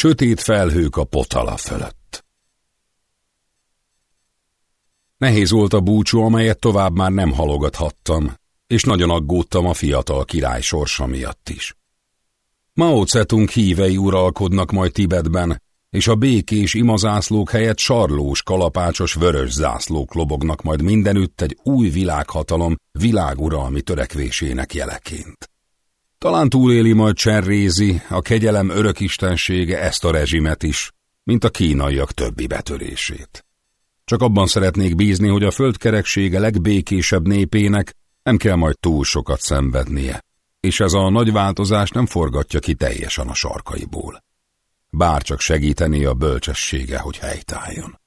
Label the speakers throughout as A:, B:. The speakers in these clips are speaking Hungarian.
A: sötét felhők a potala fölött. Nehéz volt a búcsú, amelyet tovább már nem halogathattam, és nagyon aggódtam a fiatal király sorsa miatt is. Mao Zedong hívei uralkodnak majd Tibetben, és a békés imazászlók helyett sarlós, kalapácsos, vörös zászlók lobognak majd mindenütt egy új világhatalom világuralmi törekvésének jeleként. Talán túléli majd Cserrézi, a kegyelem örökistensége ezt a rezsimet is, mint a kínaiak többi betörését. Csak abban szeretnék bízni, hogy a földkereksége legbékésebb népének nem kell majd túl sokat szenvednie, és ez a nagy változás nem forgatja ki teljesen a sarkaiból. Bár csak segíteni a bölcsessége, hogy helytálljon.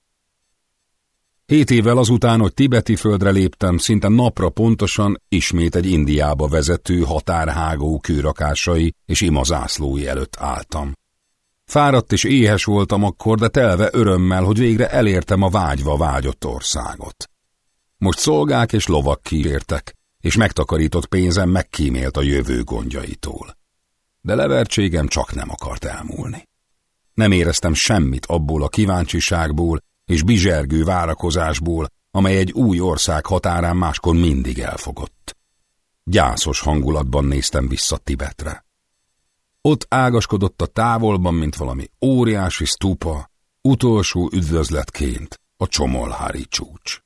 A: Hét évvel azután, hogy tibeti földre léptem, szinte napra pontosan ismét egy Indiába vezető határhágó kőrakásai és imazászlói előtt álltam. Fáradt és éhes voltam akkor, de telve örömmel, hogy végre elértem a vágyva vágyott országot. Most szolgák és lovak kísértek, és megtakarított pénzem megkímélt a jövő gondjaitól. De levertségem csak nem akart elmúlni. Nem éreztem semmit abból a kíváncsiságból és bizsergő várakozásból, amely egy új ország határán máskor mindig elfogott. Gyászos hangulatban néztem vissza Tibetre. Ott ágaskodott a távolban, mint valami óriási stupa, utolsó üdvözletként a csomolhári csúcs.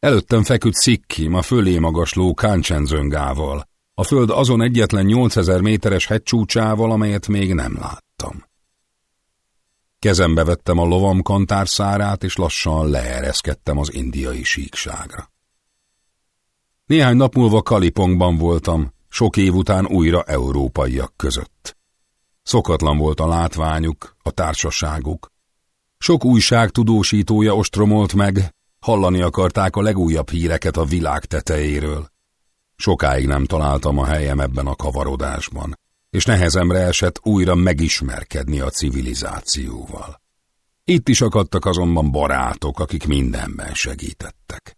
A: Előttem feküdt Szikkim a fölé magasló Káncsenzöngával, a föld azon egyetlen 8000 méteres hegycsúcsával, amelyet még nem láttam. Kezembe vettem a lovam kantárszárát, és lassan leereszkedtem az indiai síkságra. Néhány nap múlva Kalipongban voltam, sok év után újra európaiak között. Szokatlan volt a látványuk, a társaságuk. Sok újság tudósítója ostromolt meg, hallani akarták a legújabb híreket a világ tetejéről. Sokáig nem találtam a helyem ebben a kavarodásban, és nehezemre esett újra megismerkedni a civilizációval. Itt is akadtak azonban barátok, akik mindenben segítettek.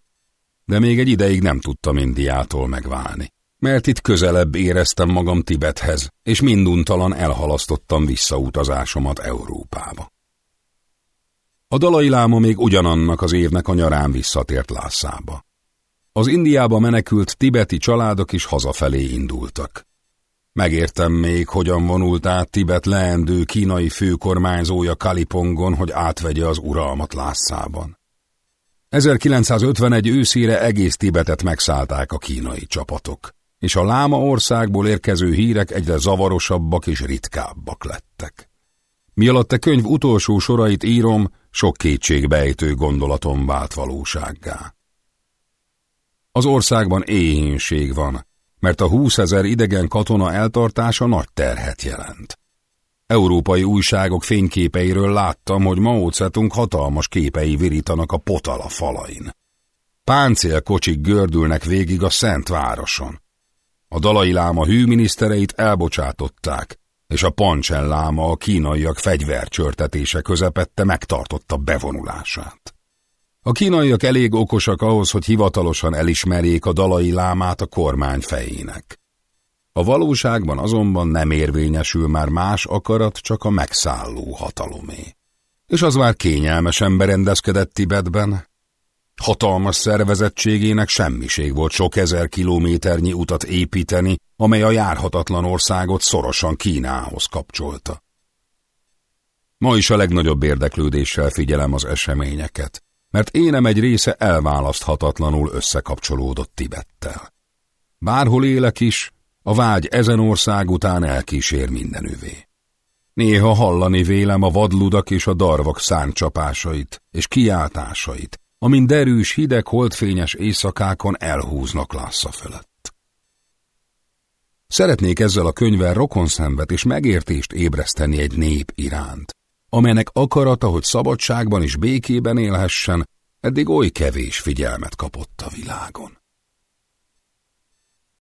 A: De még egy ideig nem tudtam Indiától megválni mert itt közelebb éreztem magam Tibethez, és minduntalan elhalasztottam visszautazásomat Európába. A dalai láma még ugyanannak az évnek a nyarán visszatért Lászába. Az Indiába menekült tibeti családok is hazafelé indultak. Megértem még, hogyan vonult át Tibet leendő kínai főkormányzója Kalipongon, hogy átvegye az uralmat Lászában. 1951 őszére egész Tibetet megszállták a kínai csapatok és a láma országból érkező hírek egyre zavarosabbak és ritkábbak lettek. Mi a könyv utolsó sorait írom, sok kétségbejtő gondolatom vált valósággá. Az országban éhénység van, mert a húszezer idegen katona eltartása nagy terhet jelent. Európai újságok fényképeiről láttam, hogy Mao Zedong hatalmas képei virítanak a potala falain. Páncélkocsik gördülnek végig a Szent Városon. A dalai láma hűminisztereit elbocsátották, és a Pancsen láma a kínaiak fegyvercsörtetése közepette megtartotta bevonulását. A kínaiak elég okosak ahhoz, hogy hivatalosan elismerjék a dalai lámát a kormány fejének. A valóságban azonban nem érvényesül már más akarat, csak a megszálló hatalomé. És az már kényelmesen berendezkedett Tibetben, Hatalmas szervezettségének semmiség volt sok ezer kilométernyi utat építeni, amely a járhatatlan országot szorosan Kínához kapcsolta. Ma is a legnagyobb érdeklődéssel figyelem az eseményeket, mert énem egy része elválaszthatatlanul összekapcsolódott Tibettel. Bárhol élek is, a vágy ezen ország után elkísér mindenüvé. Néha hallani vélem a vadludak és a darvak száncsapásait és kiáltásait, amin derűs, hideg, holdfényes éjszakákon elhúznak Lásza fölött. Szeretnék ezzel a könyvvel rokonszenvet és megértést ébreszteni egy nép iránt, amelynek akarata, hogy szabadságban és békében élhessen, eddig oly kevés figyelmet kapott a világon.